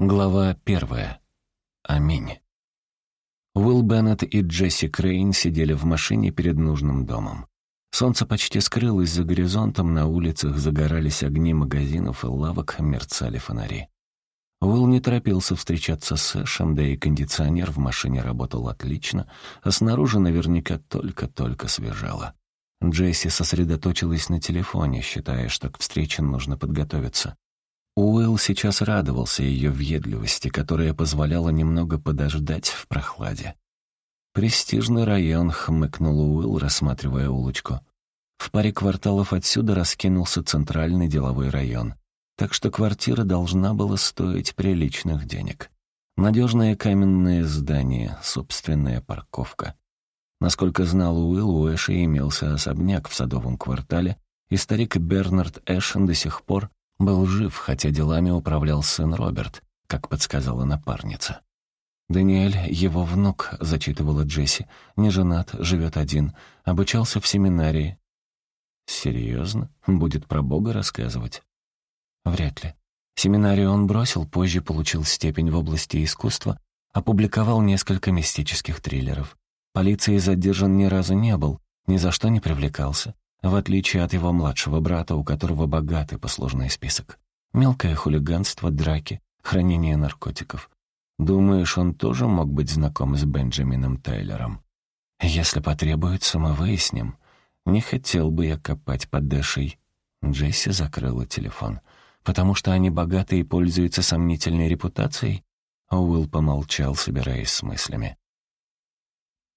Глава первая. Аминь. Уилл Беннет и Джесси Крейн сидели в машине перед нужным домом. Солнце почти скрылось за горизонтом, на улицах загорались огни магазинов и лавок, мерцали фонари. Уилл не торопился встречаться с Эшем, да и кондиционер в машине работал отлично, а снаружи наверняка только-только свежало. Джесси сосредоточилась на телефоне, считая, что к встрече нужно подготовиться. Уилл сейчас радовался ее въедливости, которая позволяла немного подождать в прохладе. «Престижный район», — хмыкнул Уилл, рассматривая улочку. В паре кварталов отсюда раскинулся центральный деловой район, так что квартира должна была стоить приличных денег. Надежное каменное здание, собственная парковка. Насколько знал Уилл, у Эши имелся особняк в садовом квартале, и старик Бернард Эшен до сих пор был жив, хотя делами управлял сын Роберт, как подсказала напарница. «Даниэль — его внук», — зачитывала Джесси. «Не женат, живет один. Обучался в семинарии». «Серьезно? Будет про Бога рассказывать?» «Вряд ли. Семинарию он бросил, позже получил степень в области искусства, опубликовал несколько мистических триллеров. Полиции задержан ни разу не был, ни за что не привлекался в отличие от его младшего брата, у которого богатый послужной список. Мелкое хулиганство, драки, хранение наркотиков. Думаешь, он тоже мог быть знаком с Бенджамином Тайлером? Если потребуется, мы выясним. Не хотел бы я копать под Дэшей. Джесси закрыла телефон. Потому что они богаты и пользуются сомнительной репутацией? Уилл помолчал, собираясь с мыслями.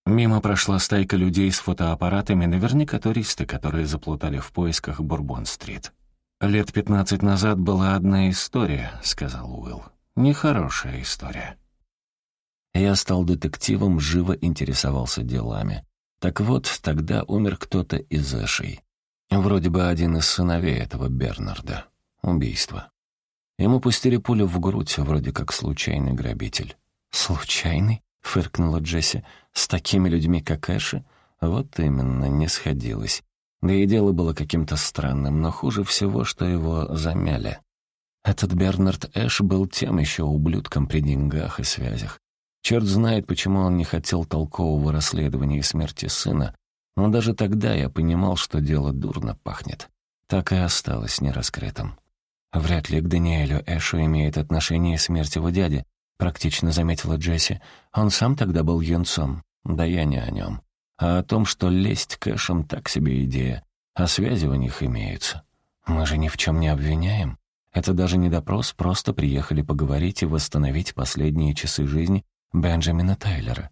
Мимо прошла стайка людей с фотоаппаратами, наверняка туристы, которые заплутали в поисках Бурбон-стрит. «Лет пятнадцать назад была одна история», — сказал Уилл. «Нехорошая история». Я стал детективом, живо интересовался делами. Так вот, тогда умер кто-то из Эшей. Вроде бы один из сыновей этого Бернарда. Убийство. Ему пустили пулю в грудь, вроде как случайный грабитель. «Случайный?» — фыркнула Джесси. «С такими людьми, как Эши?» Вот именно, не сходилось. Да и дело было каким-то странным, но хуже всего, что его замяли. Этот Бернард Эш был тем еще ублюдком при деньгах и связях. Черт знает, почему он не хотел толкового расследования смерти сына, но даже тогда я понимал, что дело дурно пахнет. Так и осталось нераскрытым. Вряд ли к Даниэлю Эшу имеет отношение смерть его дяди, практично заметила Джесси. «Он сам тогда был юнцом. Да я не о нем. А о том, что лезть кэшем так себе идея, а связи у них имеются. Мы же ни в чем не обвиняем. Это даже не допрос, просто приехали поговорить и восстановить последние часы жизни Бенджамина Тайлера».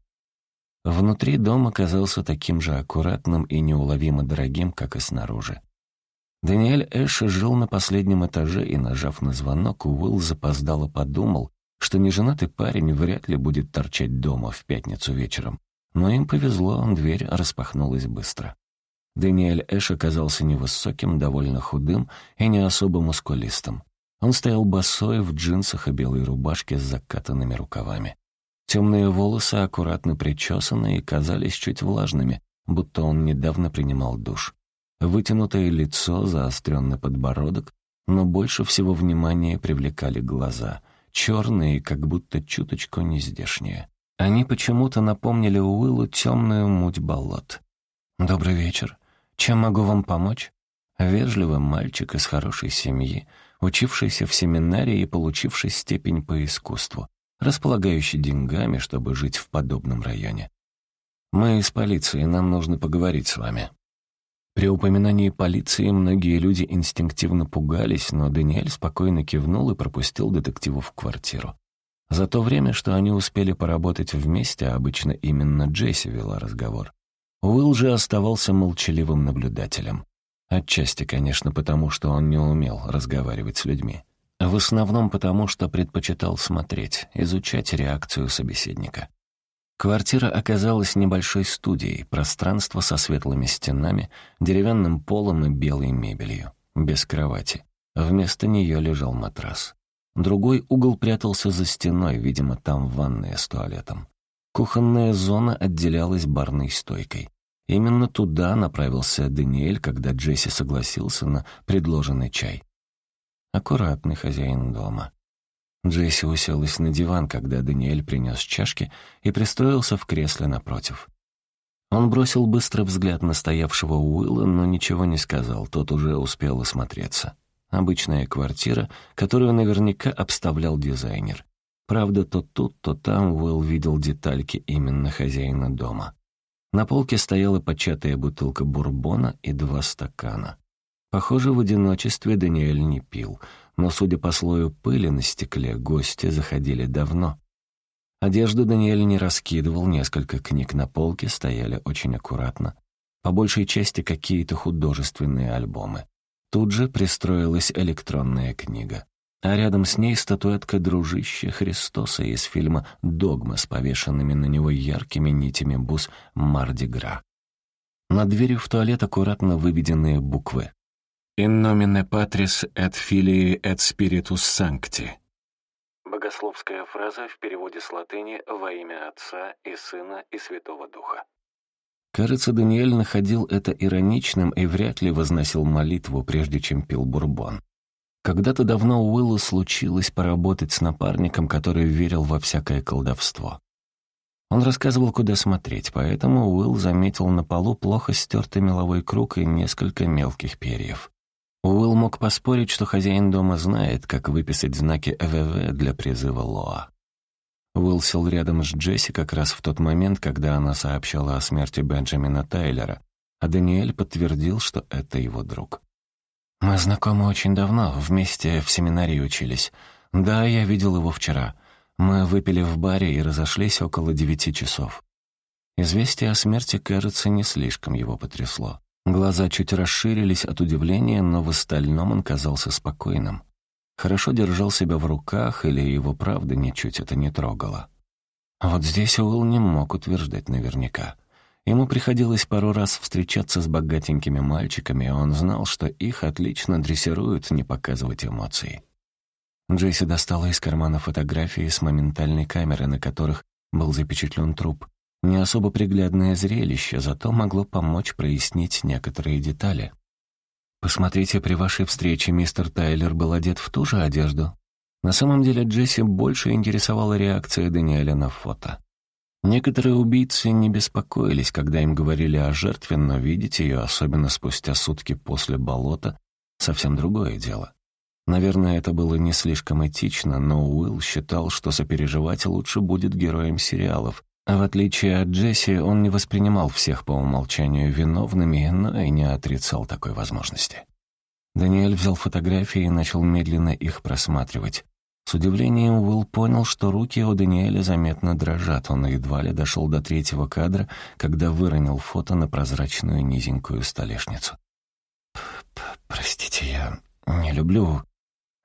Внутри дом оказался таким же аккуратным и неуловимо дорогим, как и снаружи. Даниэль Эш жил на последнем этаже, и, нажав на звонок, Уилл запоздало подумал, что неженатый парень вряд ли будет торчать дома в пятницу вечером. Но им повезло, дверь распахнулась быстро. Даниэль Эш оказался невысоким, довольно худым и не особо мускулистым. Он стоял босой в джинсах и белой рубашке с закатанными рукавами. Темные волосы аккуратно причесаны и казались чуть влажными, будто он недавно принимал душ. Вытянутое лицо, заостренный подбородок, но больше всего внимания привлекали глаза — черные, как будто чуточку нездешние. Они почему-то напомнили Уиллу темную муть болот. «Добрый вечер. Чем могу вам помочь?» Вежливый мальчик из хорошей семьи, учившийся в семинарии и получивший степень по искусству, располагающий деньгами, чтобы жить в подобном районе. «Мы из полиции, нам нужно поговорить с вами». При упоминании полиции многие люди инстинктивно пугались, но Даниэль спокойно кивнул и пропустил детективу в квартиру. За то время, что они успели поработать вместе, а обычно именно Джесси вела разговор, Уилл же оставался молчаливым наблюдателем. Отчасти, конечно, потому, что он не умел разговаривать с людьми. В основном потому, что предпочитал смотреть, изучать реакцию собеседника. Квартира оказалась небольшой студией, пространство со светлыми стенами, деревянным полом и белой мебелью, без кровати. Вместо нее лежал матрас. Другой угол прятался за стеной, видимо, там ванная с туалетом. Кухонная зона отделялась барной стойкой. Именно туда направился Даниэль, когда Джесси согласился на предложенный чай. Аккуратный хозяин дома. Джесси уселась на диван, когда Даниэль принес чашки и пристроился в кресле напротив. Он бросил быстрый взгляд на стоявшего Уилла, но ничего не сказал, тот уже успел осмотреться. Обычная квартира, которую наверняка обставлял дизайнер. Правда, то тут, то там Уилл видел детальки именно хозяина дома. На полке стояла початая бутылка бурбона и два стакана. Похоже, в одиночестве Даниэль не пил, но, судя по слою пыли на стекле, гости заходили давно. Одежду Даниэль не раскидывал, несколько книг на полке стояли очень аккуратно. По большей части какие-то художественные альбомы. Тут же пристроилась электронная книга а рядом с ней статуэтка дружища Христоса из фильма «Догма» с повешенными на него яркими нитями бус «Мардигра». Над дверью в туалет аккуратно выведенные буквы. «In nomine Patris et Filii et Spiritus Sancti». Богословская фраза в переводе с латыни «Во имя Отца и Сына и Святого Духа». Кажется, Даниэль находил это ироничным и вряд ли возносил молитву, прежде чем пил бурбон. Когда-то давно у Уилла случилось поработать с напарником, который верил во всякое колдовство. Он рассказывал, куда смотреть, поэтому Уилл заметил на полу плохо стертый меловой круг и несколько мелких перьев. Уилл мог поспорить, что хозяин дома знает, как выписать знаки ЭВВ для призыва Лоа. Уилл сел рядом с Джесси как раз в тот момент, когда она сообщала о смерти Бенджамина Тайлера, а Даниэль подтвердил, что это его друг. «Мы знакомы очень давно, вместе в семинарии учились. Да, я видел его вчера. Мы выпили в баре и разошлись около девяти часов». Известие о смерти, кажется, не слишком его потрясло. Глаза чуть расширились от удивления, но в остальном он казался спокойным. Хорошо держал себя в руках, или его правда ничуть это не трогало. вот здесь Уилл не мог утверждать наверняка. Ему приходилось пару раз встречаться с богатенькими мальчиками, и он знал, что их отлично дрессируют не показывать эмоций. Джесси достала из кармана фотографии с моментальной камеры, на которых был запечатлен труп. Не особо приглядное зрелище, зато могло помочь прояснить некоторые детали. «Посмотрите, при вашей встрече мистер Тайлер был одет в ту же одежду». На самом деле Джесси больше интересовала реакция Даниэля на фото. Некоторые убийцы не беспокоились, когда им говорили о жертве, но видеть ее, особенно спустя сутки после болота, совсем другое дело. Наверное, это было не слишком этично, но Уилл считал, что сопереживать лучше будет героем сериалов. А в отличие от Джесси, он не воспринимал всех по умолчанию виновными, но и не отрицал такой возможности. Даниэль взял фотографии и начал медленно их просматривать. С удивлением Уилл понял, что руки у Даниэля заметно дрожат. Он едва ли дошел до третьего кадра, когда выронил фото на прозрачную низенькую столешницу. «Простите, я не люблю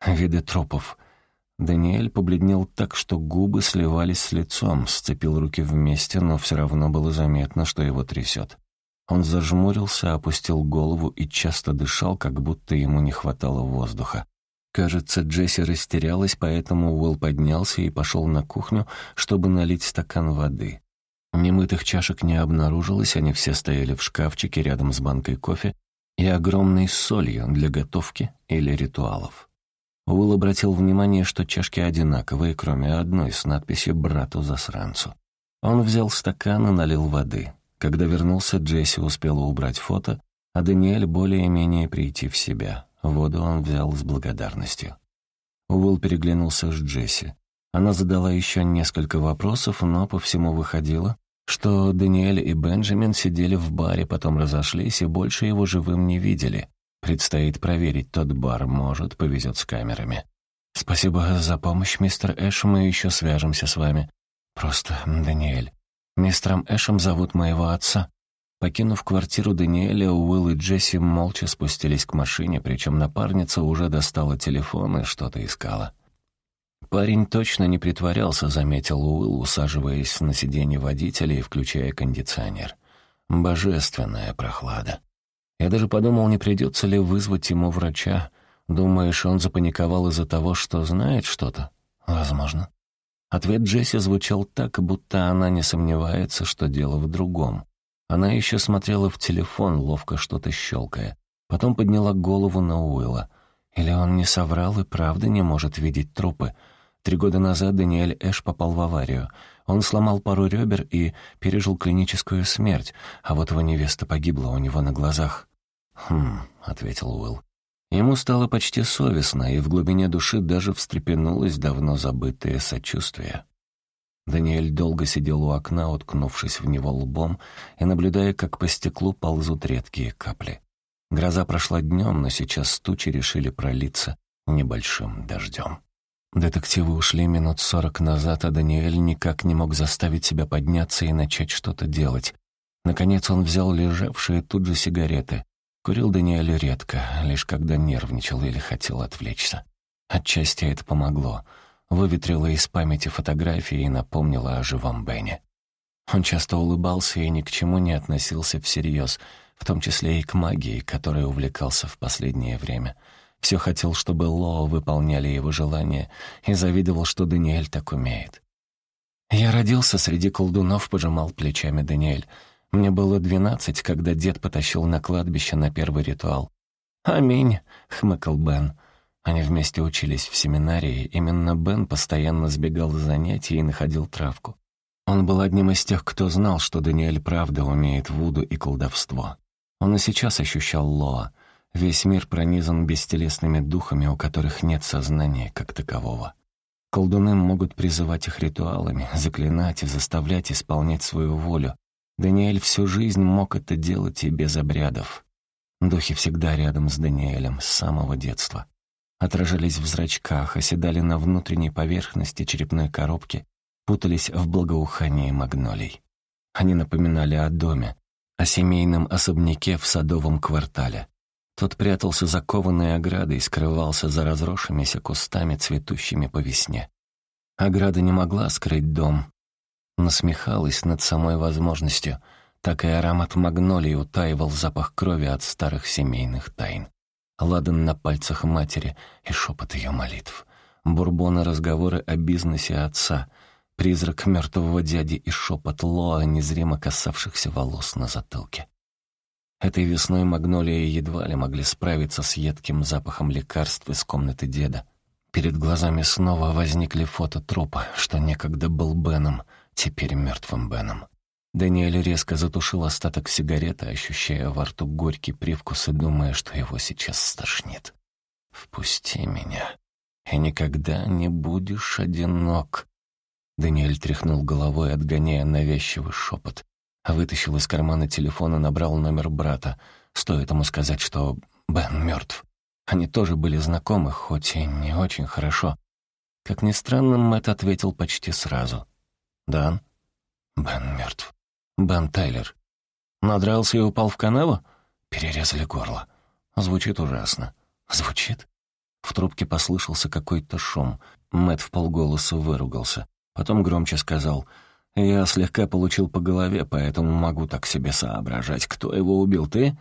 виды трупов». Даниэль побледнел так, что губы сливались с лицом, сцепил руки вместе, но все равно было заметно, что его трясет. Он зажмурился, опустил голову и часто дышал, как будто ему не хватало воздуха. Кажется, Джесси растерялась, поэтому Уилл поднялся и пошел на кухню, чтобы налить стакан воды. Немытых чашек не обнаружилось, они все стояли в шкафчике рядом с банкой кофе и огромной солью для готовки или ритуалов. Уилл обратил внимание, что чашки одинаковые, кроме одной с надписью «Брату-засранцу». Он взял стакан и налил воды. Когда вернулся, Джесси успела убрать фото, а Даниэль более-менее прийти в себя. Воду он взял с благодарностью. Уилл переглянулся с Джесси. Она задала еще несколько вопросов, но по всему выходило, что Даниэль и Бенджамин сидели в баре, потом разошлись и больше его живым не видели. Предстоит проверить тот бар, может, повезет с камерами. «Спасибо за помощь, мистер Эш, мы еще свяжемся с вами. Просто Даниэль. Мистером Эшем зовут моего отца. Покинув квартиру Даниэля, Уилл и Джесси молча спустились к машине, причем напарница уже достала телефон и что-то искала. Парень точно не притворялся, заметил Уилл, усаживаясь на сиденье водителя и включая кондиционер. Божественная прохлада. Я даже подумал, не придется ли вызвать ему врача. Думаешь, он запаниковал из-за того, что знает что-то? Возможно. Ответ Джесси звучал так, будто она не сомневается, что дело в другом. Она еще смотрела в телефон, ловко что-то щелкая. Потом подняла голову на Уилла. Или он не соврал и правда не может видеть трупы? Три года назад Даниэль Эш попал в аварию. Он сломал пару ребер и пережил клиническую смерть, а вот его невеста погибла у него на глазах. «Хм», — ответил Уилл. Ему стало почти совестно, и в глубине души даже встрепенулось давно забытое сочувствие. Даниэль долго сидел у окна, уткнувшись в него лбом и наблюдая, как по стеклу ползут редкие капли. Гроза прошла днем, но сейчас тучи решили пролиться небольшим дождем. Детективы ушли минут сорок назад, а Даниэль никак не мог заставить себя подняться и начать что-то делать. Наконец он взял лежавшие тут же сигареты. Курил Даниэль редко, лишь когда нервничал или хотел отвлечься. Отчасти это помогло — выветрила из памяти фотографии и напомнила о живом Бене. Он часто улыбался и ни к чему не относился всерьез, в том числе и к магии, которой увлекался в последнее время. Все хотел, чтобы Лоо выполняли его желания, и завидовал, что Даниэль так умеет. «Я родился среди колдунов», — пожимал плечами Даниэль. «Мне было двенадцать, когда дед потащил на кладбище на первый ритуал». «Аминь», — хмыкал Бен. Они вместе учились в семинарии, именно Бен постоянно сбегал с занятий и находил травку. Он был одним из тех, кто знал, что Даниэль правда умеет вуду и колдовство. Он и сейчас ощущал Лоа. Весь мир пронизан бестелесными духами, у которых нет сознания как такового. Колдуны могут призывать их ритуалами, заклинать и заставлять исполнять свою волю. Даниэль всю жизнь мог это делать и без обрядов. Духи всегда рядом с Даниэлем, с самого детства отражались в зрачках, оседали на внутренней поверхности черепной коробки, путались в благоухании магнолий. Они напоминали о доме, о семейном особняке в садовом квартале. Тот прятался за кованой оградой, скрывался за разросшимися кустами, цветущими по весне. Ограда не могла скрыть дом. Насмехалась над самой возможностью, так и аромат магнолий утаивал запах крови от старых семейных тайн ладан на пальцах матери и шепот ее молитв. Бурбоны разговоры о бизнесе отца, призрак мертвого дяди и шепот Лоа, незримо касавшихся волос на затылке. Этой весной магнолии едва ли могли справиться с едким запахом лекарств из комнаты деда. Перед глазами снова возникли фото трупа, что некогда был Беном, теперь мертвым Беном. Даниэль резко затушил остаток сигареты, ощущая во рту горький привкус и думая, что его сейчас стошнит. «Впусти меня, и никогда не будешь одинок». Даниэль тряхнул головой, отгоняя навязчивый шепот. Вытащил из кармана телефон и набрал номер брата. Стоит ему сказать, что Бен мертв. Они тоже были знакомы, хоть и не очень хорошо. Как ни странно, Мэтт ответил почти сразу. «Дан?» «Бен мертв». Бен Тайлер. Надрался и упал в канаву? Перерезали горло. Звучит ужасно. Звучит? В трубке послышался какой-то шум. Мэтт в полголоса выругался. Потом громче сказал, «Я слегка получил по голове, поэтому могу так себе соображать. Кто его убил, ты?»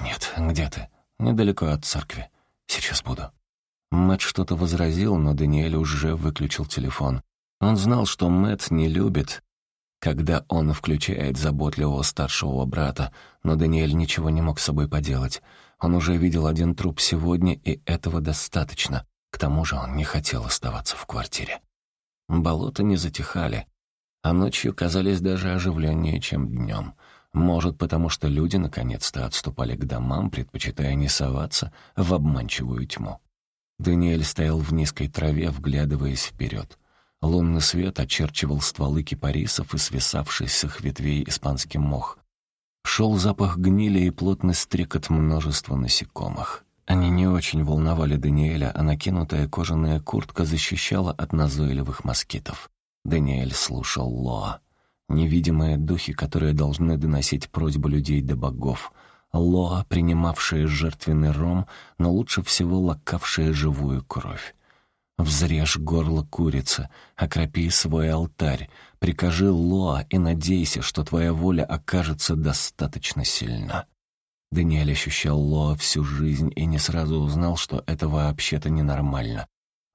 «Нет, где ты?» «Недалеко от церкви. Сейчас буду». Мэтт что-то возразил, но Даниэль уже выключил телефон. Он знал, что Мэтт не любит, когда он включает заботливого старшего брата, но Даниэль ничего не мог с собой поделать. Он уже видел один труп сегодня, и этого достаточно. К тому же он не хотел оставаться в квартире. Болота не затихали, а ночью казались даже оживленнее, чем днем. Может, потому что люди наконец-то отступали к домам, предпочитая не соваться в обманчивую тьму. Даниэль стоял в низкой траве, вглядываясь вперед. Лунный свет очерчивал стволы кипарисов и свисавший с их ветвей испанский мох. Шел запах гнили и плотный стрекот множества насекомых. Они не очень волновали Даниэля, а накинутая кожаная куртка защищала от назойливых москитов. Даниэль слушал Лоа. Невидимые духи, которые должны доносить просьбу людей до богов. Лоа, принимавшие жертвенный ром, но лучше всего лакавшие живую кровь. Взрежь горло курицы, окропи свой алтарь, прикажи Лоа и надейся, что твоя воля окажется достаточно сильна. Даниэль ощущал Лоа всю жизнь и не сразу узнал, что это вообще-то ненормально.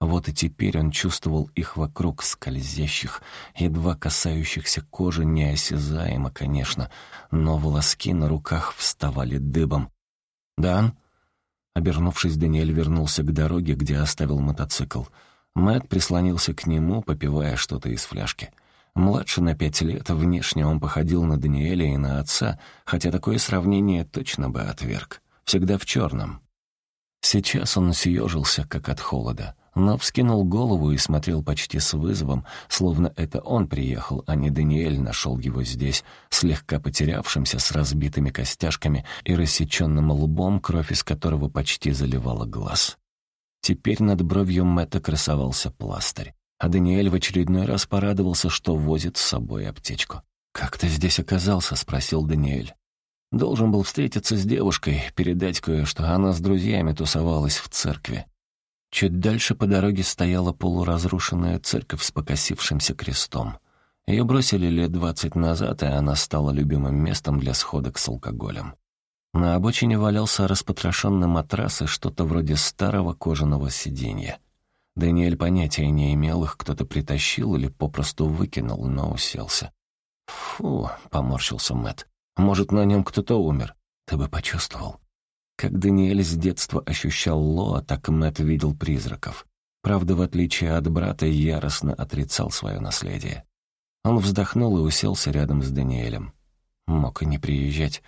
Вот и теперь он чувствовал их вокруг скользящих, едва касающихся кожи неосязаемо, конечно, но волоски на руках вставали дыбом. «Дан?» Обернувшись, Даниэль вернулся к дороге, где оставил мотоцикл. Мэтт прислонился к нему, попивая что-то из фляжки. Младше на пять лет, внешне он походил на Даниэля и на отца, хотя такое сравнение точно бы отверг. Всегда в черном. Сейчас он съежился, как от холода, но вскинул голову и смотрел почти с вызовом, словно это он приехал, а не Даниэль нашел его здесь, слегка потерявшимся с разбитыми костяшками и рассеченным лбом, кровь из которого почти заливала глаз. Теперь над бровью Мэтта красовался пластырь, а Даниэль в очередной раз порадовался, что возит с собой аптечку. «Как ты здесь оказался?» — спросил Даниэль. Должен был встретиться с девушкой, передать кое-что. Она с друзьями тусовалась в церкви. Чуть дальше по дороге стояла полуразрушенная церковь с покосившимся крестом. Ее бросили лет двадцать назад, и она стала любимым местом для сходок с алкоголем. На обочине валялся распотрошенный матрас и что-то вроде старого кожаного сиденья. Даниэль понятия не имел, их кто-то притащил или попросту выкинул, но уселся. «Фу», — поморщился Мэт. «Может, на нем кто-то умер? Ты бы почувствовал». Как Даниэль с детства ощущал Лоа, так Мэт видел призраков. Правда, в отличие от брата, яростно отрицал свое наследие. Он вздохнул и уселся рядом с Даниэлем. Мог и не приезжать.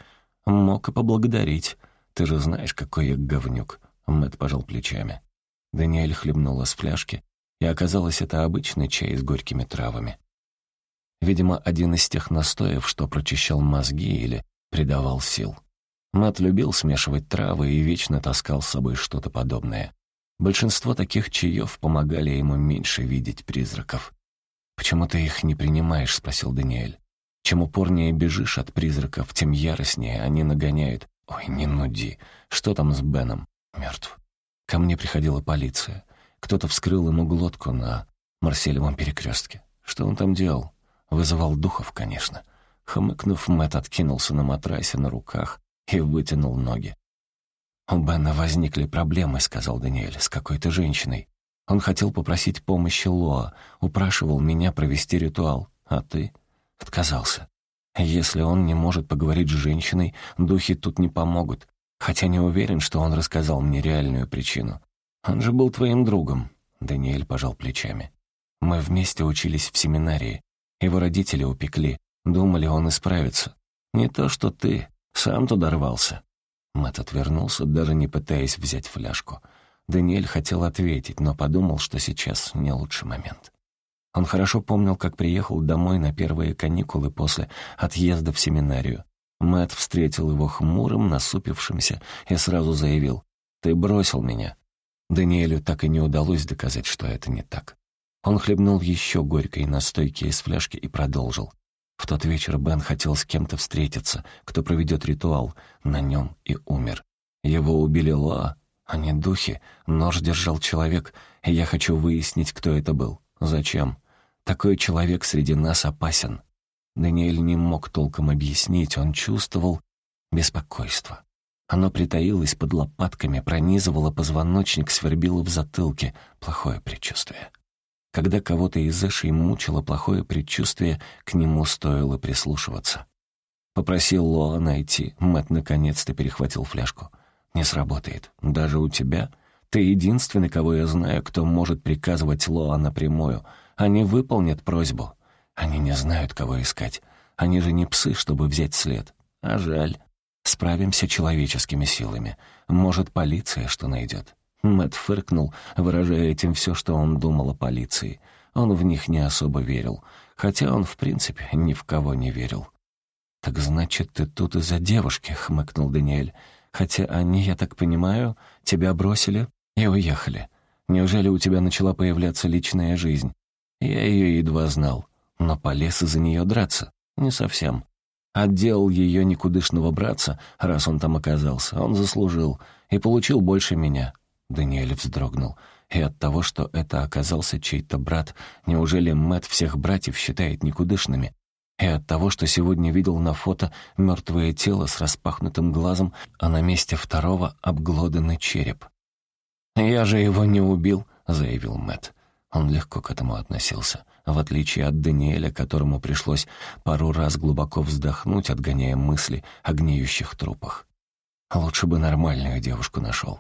«Мог и поблагодарить. Ты же знаешь, какой я говнюк». Мэтт пожал плечами. Даниэль хлебнул из фляжки, и оказалось, это обычный чай с горькими травами. Видимо, один из тех настоев, что прочищал мозги или придавал сил. Мэтт любил смешивать травы и вечно таскал с собой что-то подобное. Большинство таких чаев помогали ему меньше видеть призраков. «Почему ты их не принимаешь?» — спросил Даниэль. Чем упорнее бежишь от призраков, тем яростнее они нагоняют. Ой, не нуди. Что там с Беном? Мертв. Ко мне приходила полиция. Кто-то вскрыл ему глотку на Марселевом перекрестке. Что он там делал? Вызывал духов, конечно. Хмыкнув, Мэтт откинулся на матрасе на руках и вытянул ноги. «У Бена возникли проблемы», — сказал Даниэль, — «с какой-то женщиной. Он хотел попросить помощи Лоа, упрашивал меня провести ритуал. А ты? Отказался. Если он не может поговорить с женщиной, духи тут не помогут, хотя не уверен, что он рассказал мне реальную причину. Он же был твоим другом. Даниэль пожал плечами. Мы вместе учились в семинарии. Его родители упекли. Думали, он исправится. Не то, что ты. Сам туда рвался. Мэтт отвернулся, даже не пытаясь взять фляжку. Даниэль хотел ответить, но подумал, что сейчас не лучший момент. Он хорошо помнил, как приехал домой на первые каникулы после отъезда в семинарию. Мэт встретил его хмурым, насупившимся, и сразу заявил «Ты бросил меня». Даниэлю так и не удалось доказать, что это не так. Он хлебнул еще горькой настойки из фляжки и продолжил. В тот вечер Бен хотел с кем-то встретиться, кто проведет ритуал на нем и умер. Его убили Лоа, а не духи. Нож держал человек, и я хочу выяснить, кто это был. Зачем? Такой человек среди нас опасен. Даниэль не мог толком объяснить, он чувствовал беспокойство. Оно притаилось под лопатками, пронизывало позвоночник, свербило в затылке. Плохое предчувствие. Когда кого-то из Эшей мучило плохое предчувствие, к нему стоило прислушиваться. Попросил Лоа найти. Мэтт наконец-то перехватил фляжку. «Не сработает. Даже у тебя. Ты единственный, кого я знаю, кто может приказывать Лоа напрямую. Они выполнят просьбу. Они не знают, кого искать. Они же не псы, чтобы взять след. А жаль. Справимся человеческими силами. Может, полиция что найдет. Мэтт фыркнул, выражая этим все, что он думал о полиции. Он в них не особо верил. Хотя он, в принципе, ни в кого не верил. «Так значит, ты тут из-за девушки», — хмыкнул Даниэль. «Хотя они, я так понимаю, тебя бросили и уехали. Неужели у тебя начала появляться личная жизнь? Я ее едва знал, но полез из-за нее драться. Не совсем. Отделал ее никудышного братца, раз он там оказался. Он заслужил и получил больше меня. Даниэль вздрогнул. И от того, что это оказался чей-то брат, неужели Мэт всех братьев считает никудышными? И от того, что сегодня видел на фото мертвое тело с распахнутым глазом, а на месте второго обглоданный череп. «Я же его не убил», — заявил Мэт. Он легко к этому относился, в отличие от Даниэля, которому пришлось пару раз глубоко вздохнуть, отгоняя мысли о гниющих трупах. Лучше бы нормальную девушку нашел.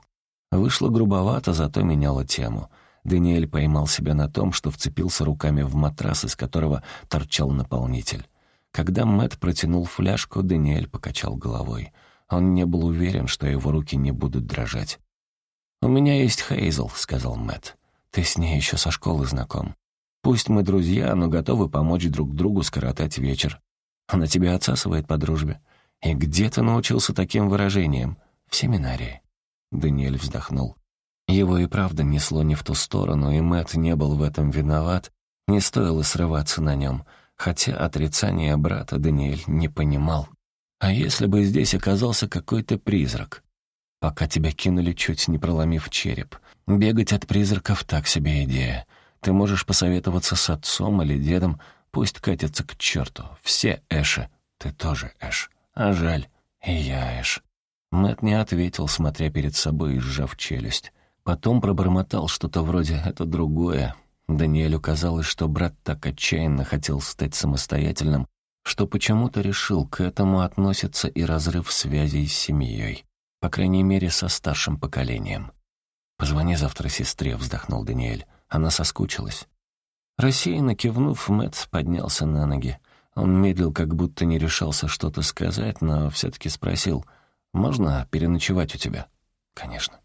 Вышло грубовато, зато меняло тему. Даниэль поймал себя на том, что вцепился руками в матрас, из которого торчал наполнитель. Когда Мэт протянул фляжку, Даниэль покачал головой. Он не был уверен, что его руки не будут дрожать. «У меня есть Хейзел», — сказал Мэт. «Ты с ней еще со школы знаком. Пусть мы друзья, но готовы помочь друг другу скоротать вечер. Она тебя отсасывает по дружбе. И где ты научился таким выражением? В семинарии». Даниэль вздохнул. Его и правда несло не в ту сторону, и Мэт не был в этом виноват. Не стоило срываться на нем, хотя отрицание брата Даниэль не понимал. А если бы здесь оказался какой-то призрак? Пока тебя кинули, чуть не проломив череп. Бегать от призраков — так себе идея. Ты можешь посоветоваться с отцом или дедом, пусть катятся к черту. Все Эши. Ты тоже Эш. А жаль, и я Эш. Мэт не ответил, смотря перед собой и сжав челюсть. Потом пробормотал что-то вроде «это другое». Даниэлю казалось, что брат так отчаянно хотел стать самостоятельным, что почему-то решил, к этому относится и разрыв связей с семьей. По крайней мере, со старшим поколением. «Позвони завтра сестре», — вздохнул Даниэль. Она соскучилась. Рассеянно кивнув, Мэтт поднялся на ноги. Он медлил, как будто не решался что-то сказать, но все-таки спросил, «Можно переночевать у тебя?» «Конечно».